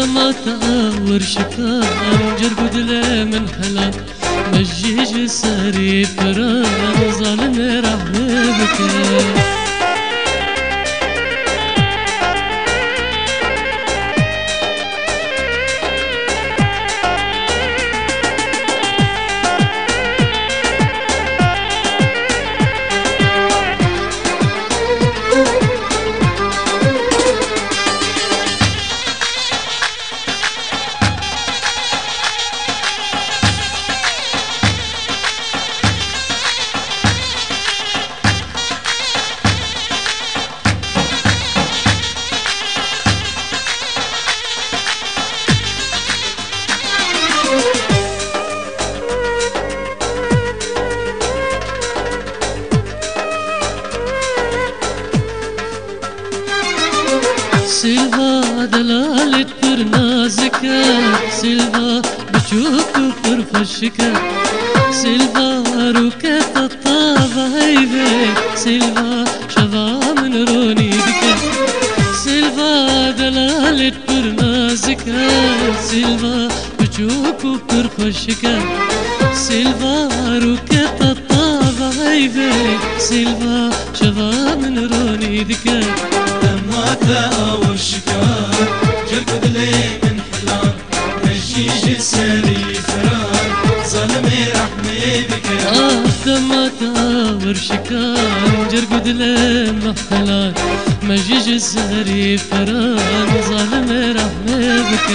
زماتا ورشتا جر بدل من حلال. مجيج ساري فرام ظالم راح بكام لي فرار ظلمي آه، جرقد لين محتلان مجيج السهري فرار ظلمي رحمي بك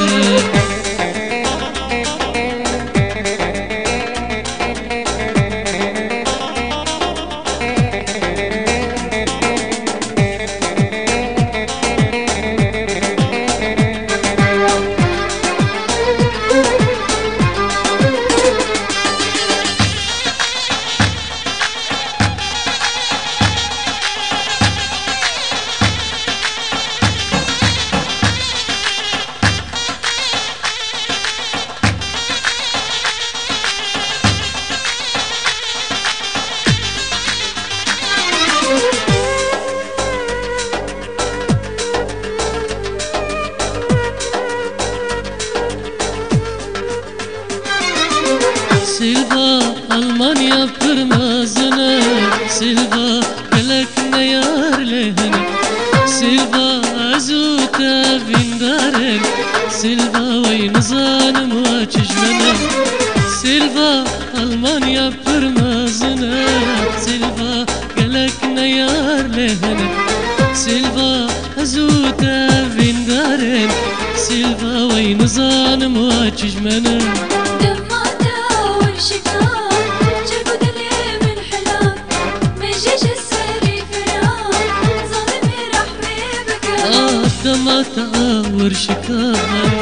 حالتا ورشكا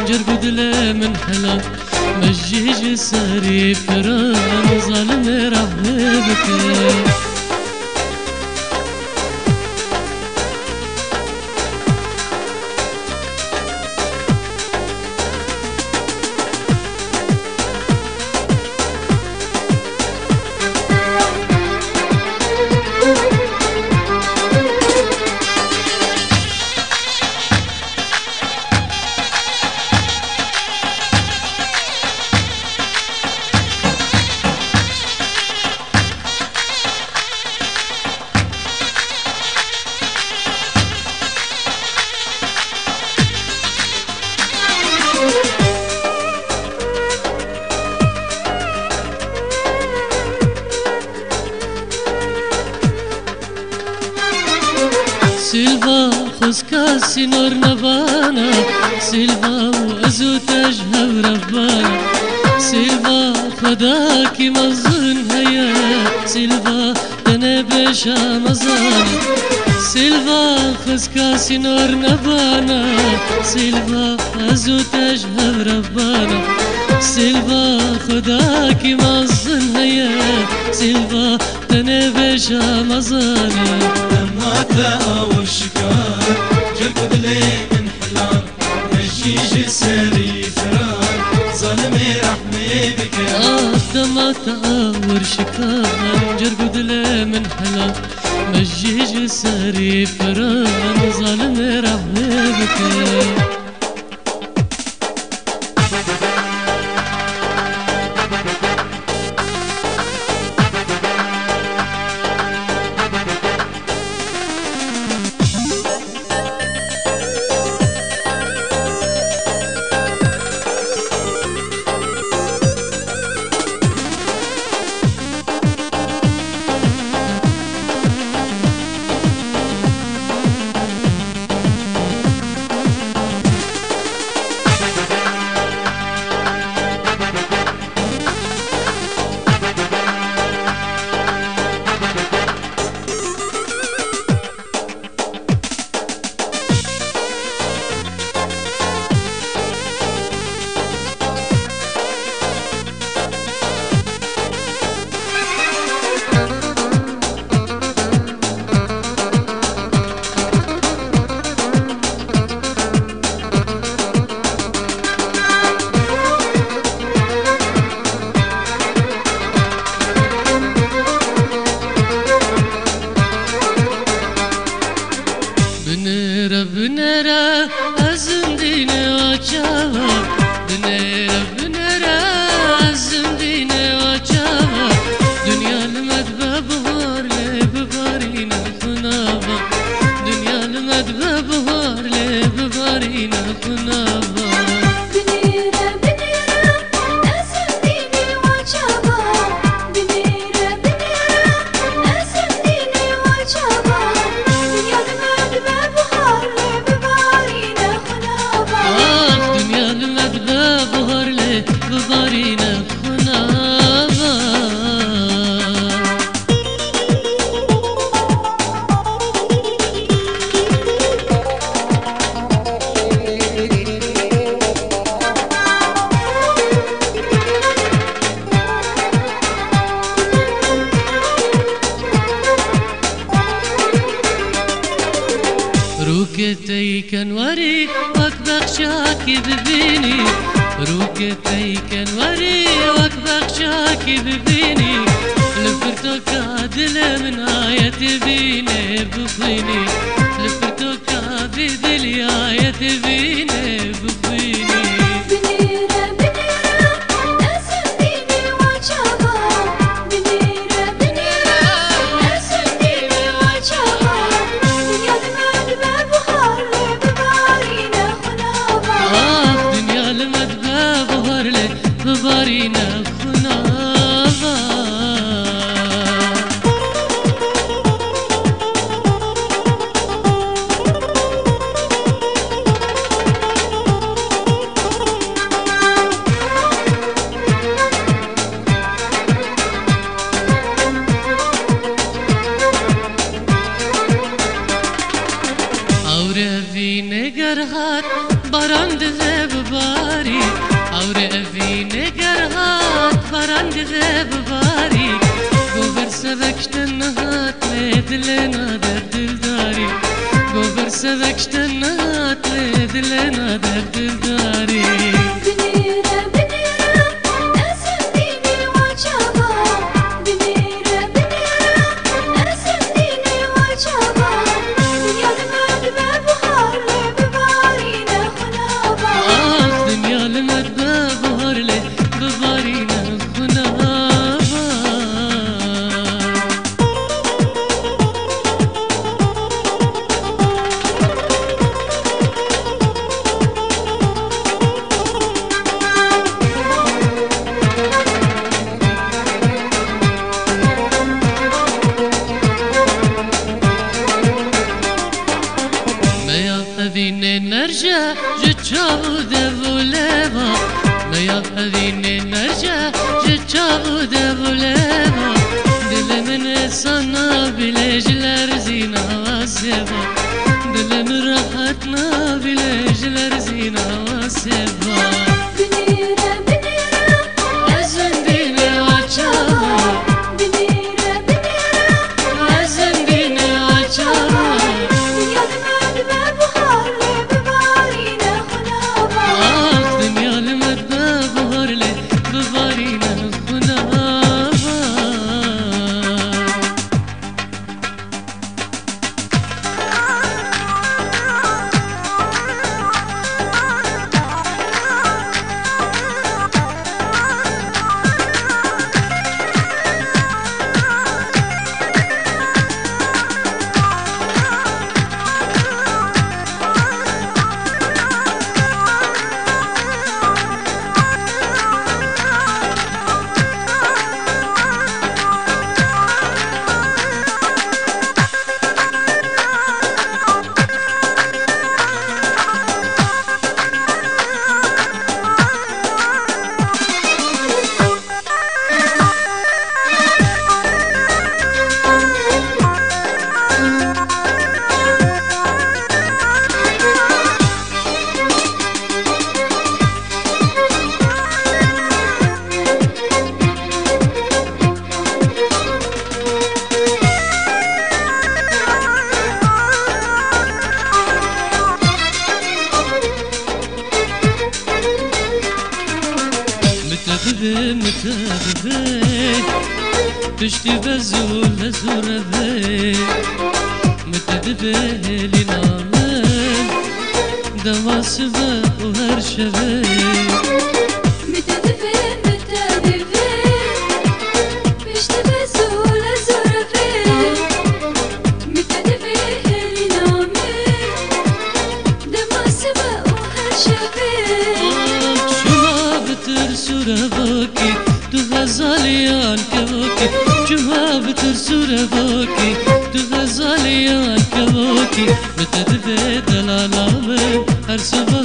جرب دل من حلا مجيج سري فران ظالم رحمي بكي كيجي سري فرار. ظلمي رحمي بك. أصدما تأور شكار. جرق دلي من حلا مجيج سري فرار. ظلمي رحمي بك. Belin anı Devası da bu her şevi روکی بتر به دلالامه هر سبه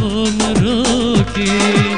و مروکی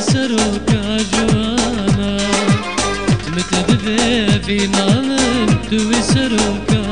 سروك عجوانا متدفي في نعمت وسروك عجوانا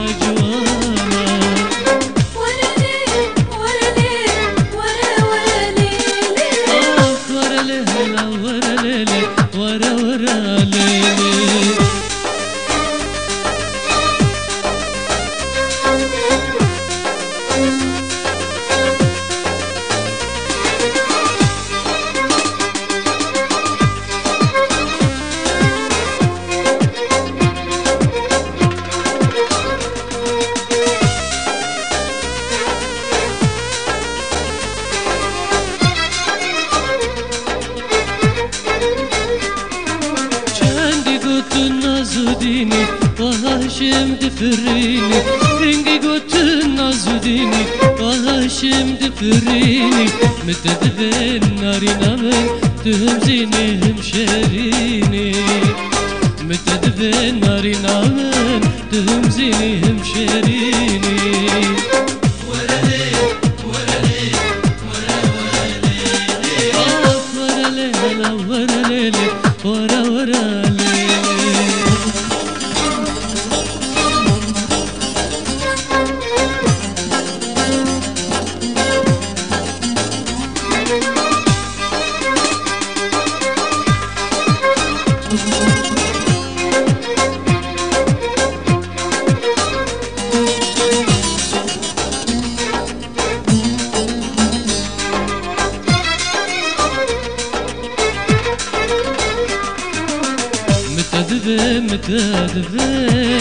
بد بد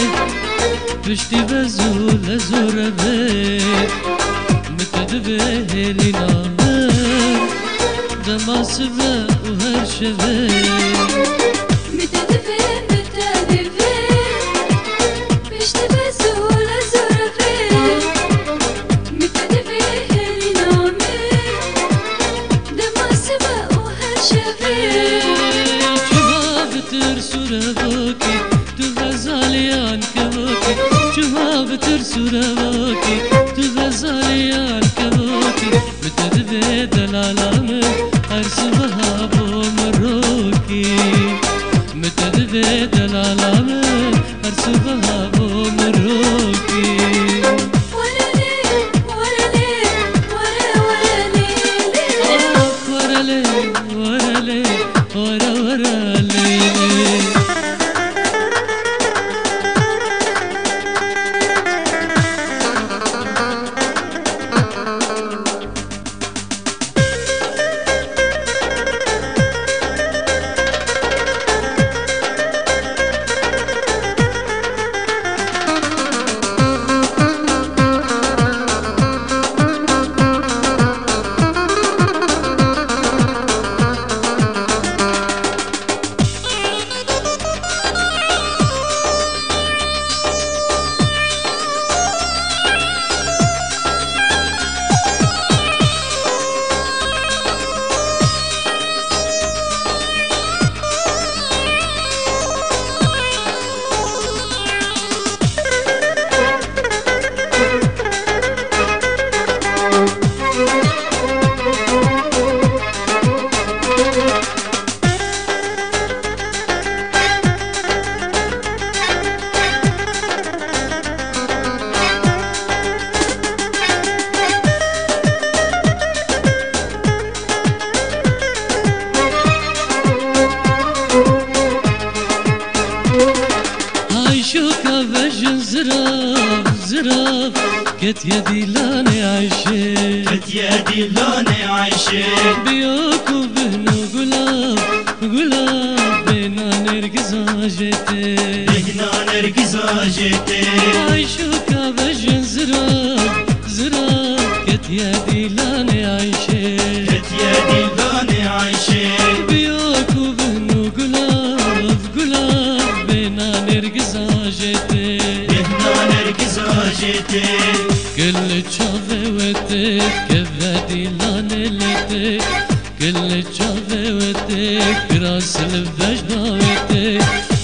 پشتی بزول زور بد متد به هلی نامر دماس به او هر شبه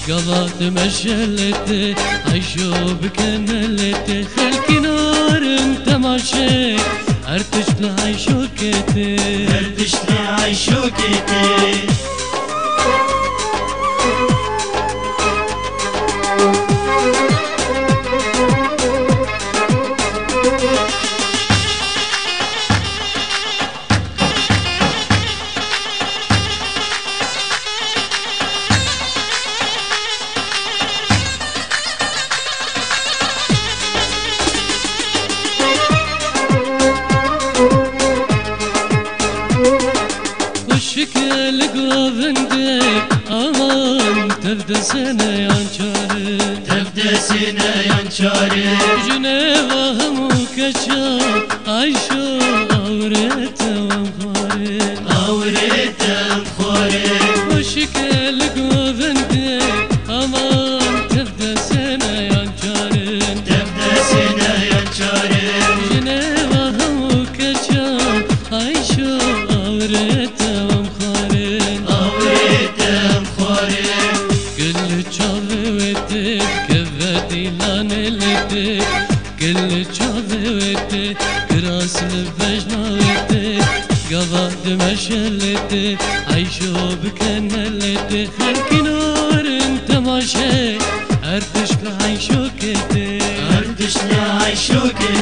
قضت مشلتي عيشوب خلكي نار انت ماشي ارتشت لعيشوكتي ارتشت لعيشوكتي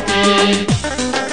Thank you.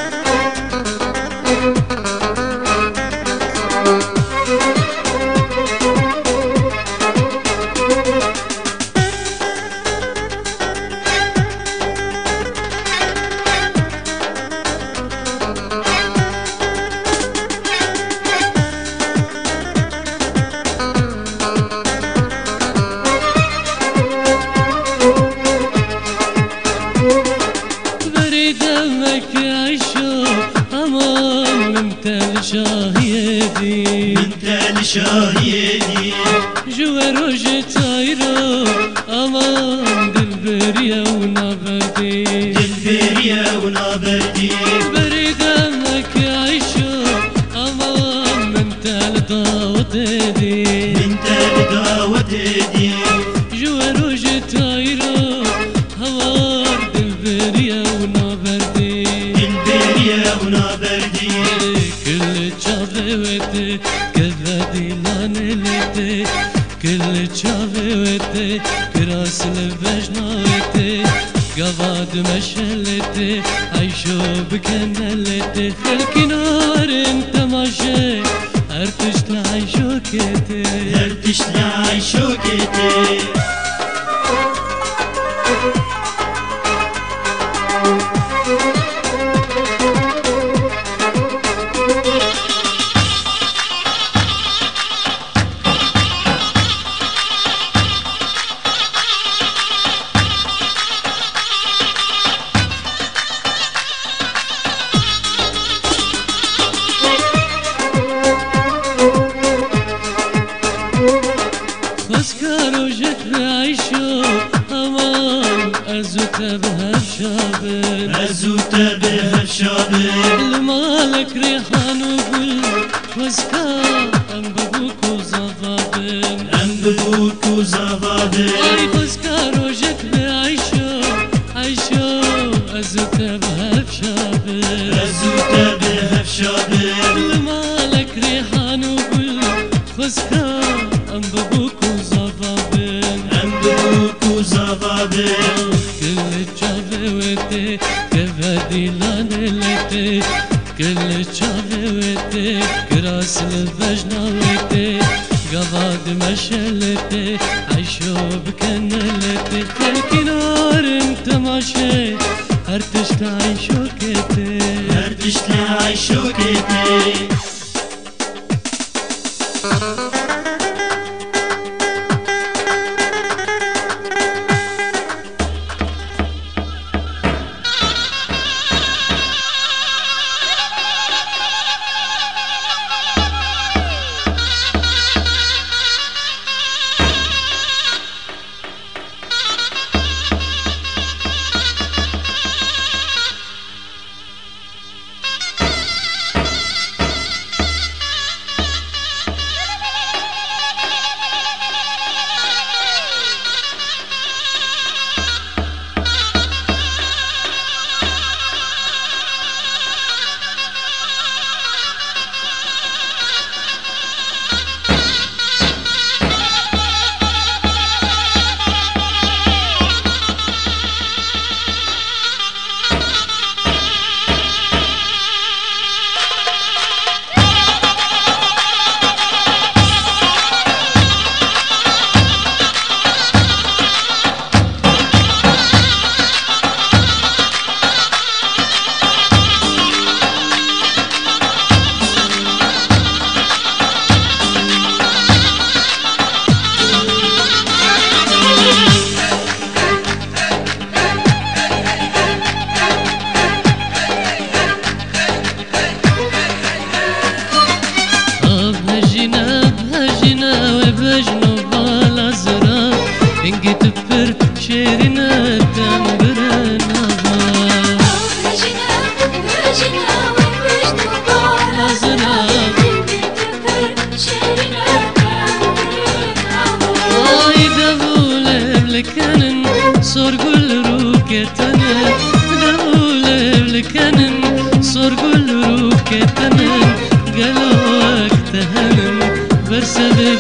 أنا قالوا وقتها أنا بسبب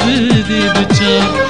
ذي بجار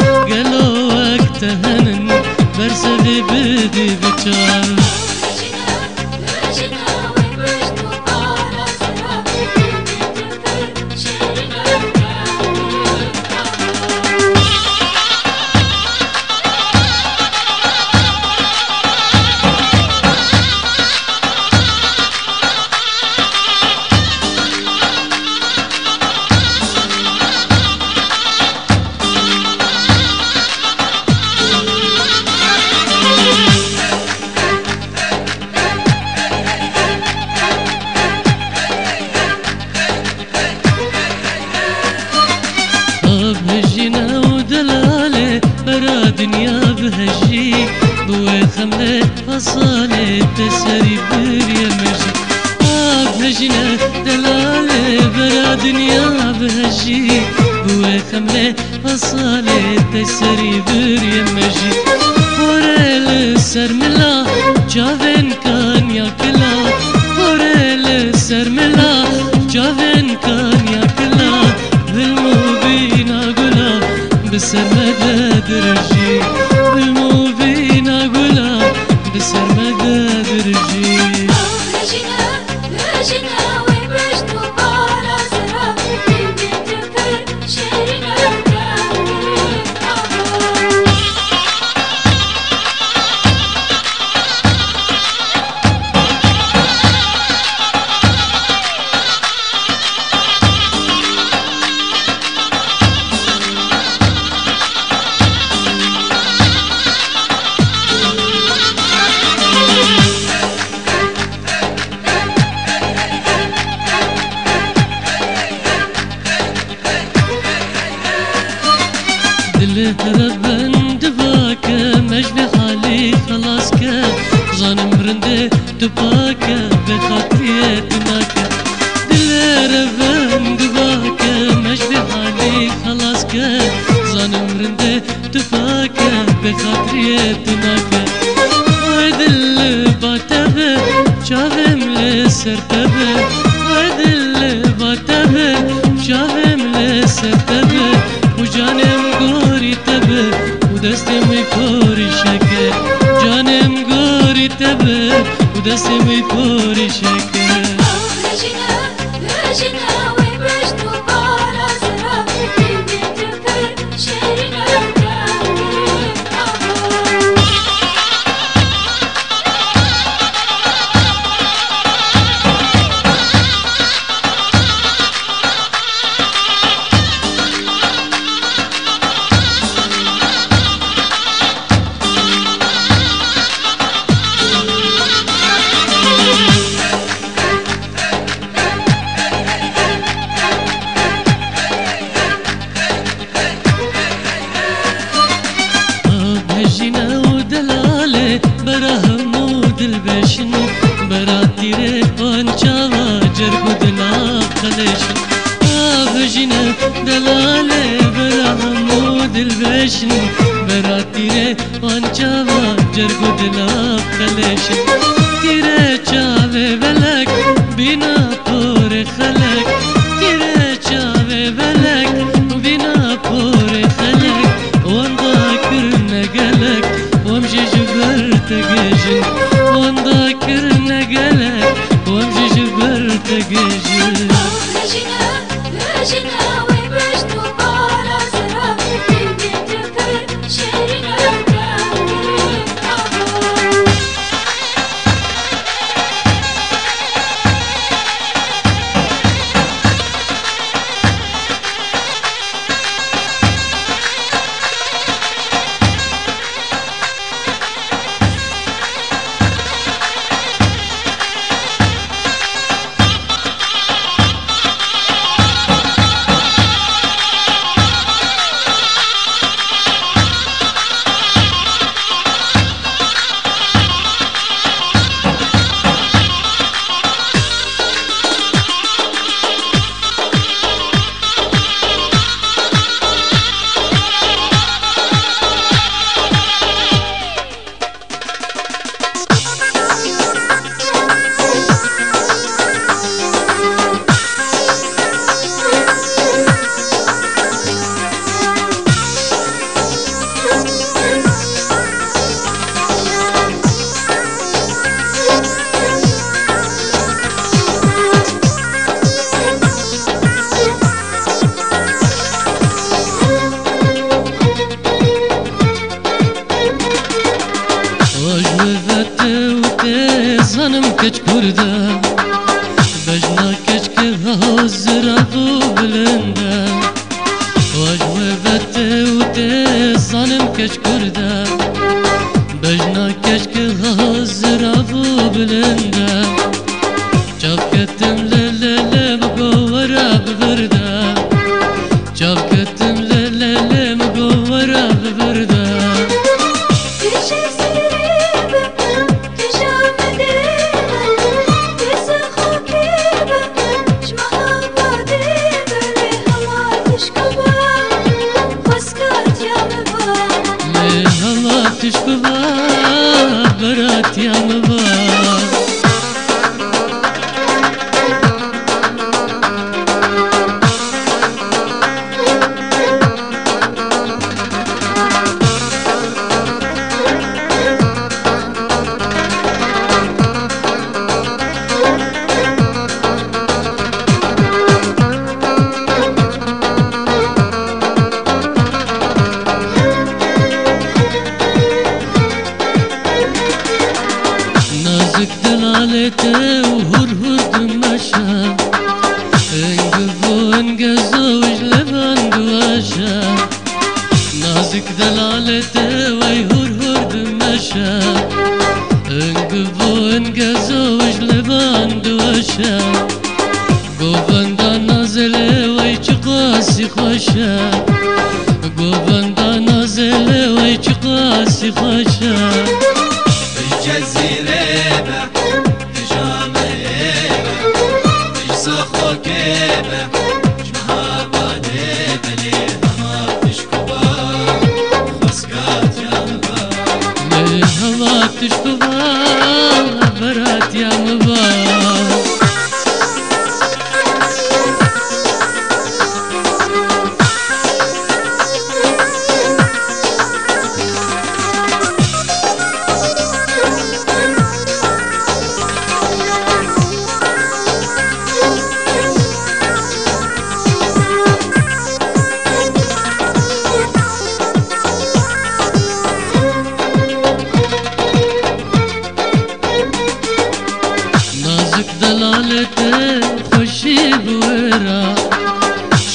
zera.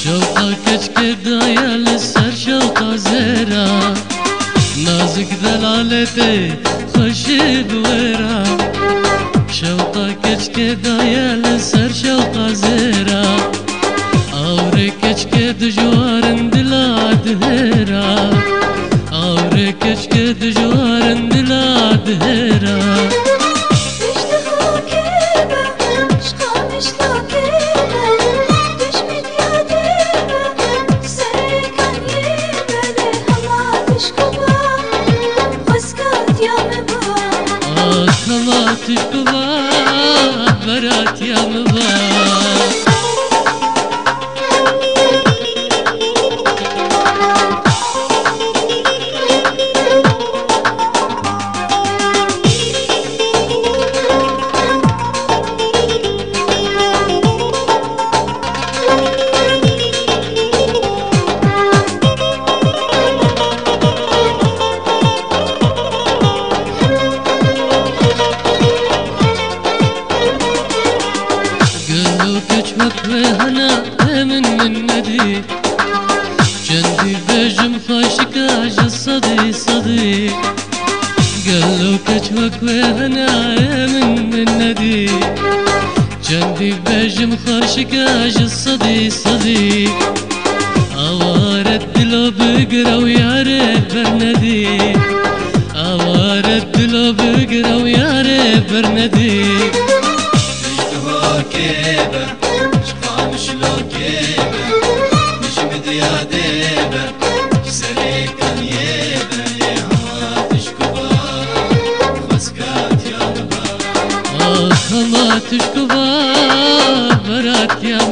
Şavta keçke dayal ser şavta zera. Nazik delalete hoşi duvera Şavta keçke dayal ser şavta zera. بگرا و یاره بر ندی آوارت دلو بگرا و یاره بر ندی اشتها که بر شخامش لو که بر نشم دیاده بر سری کنیه بر آتش کبا خسکات یاد بر آخ آتش کبا برات یاد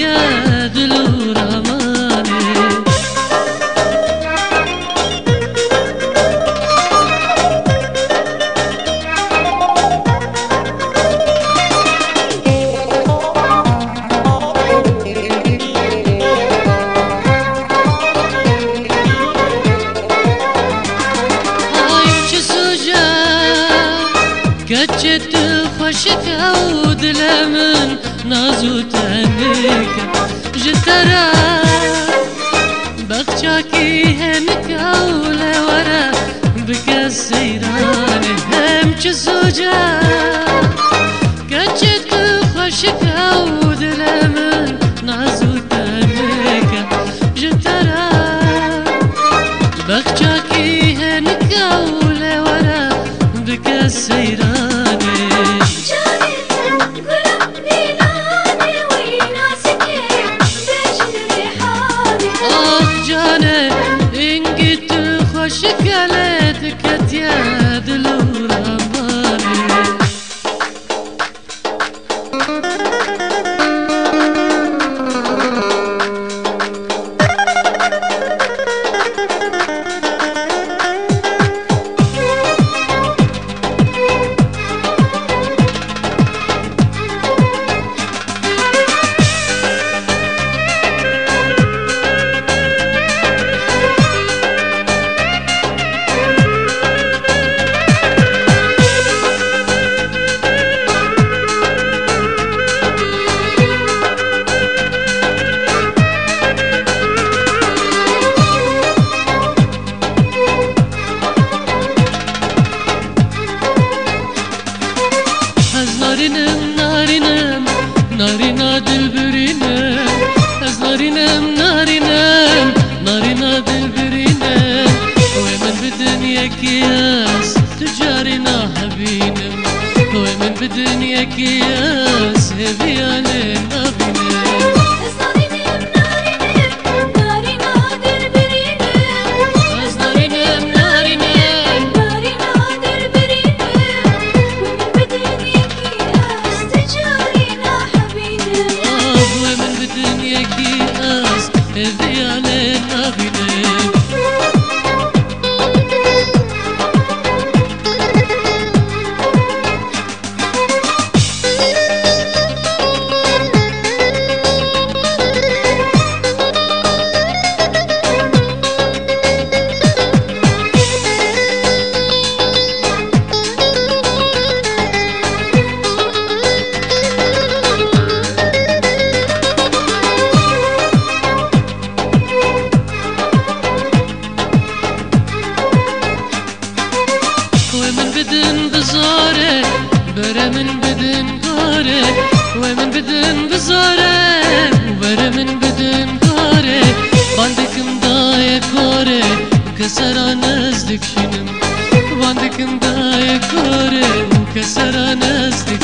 yeah. کاره و من بدن بزاره بر من بدن کاره باندکم دای کاره کسران از دکشنم باندکم دای کاره کسران از دکشنم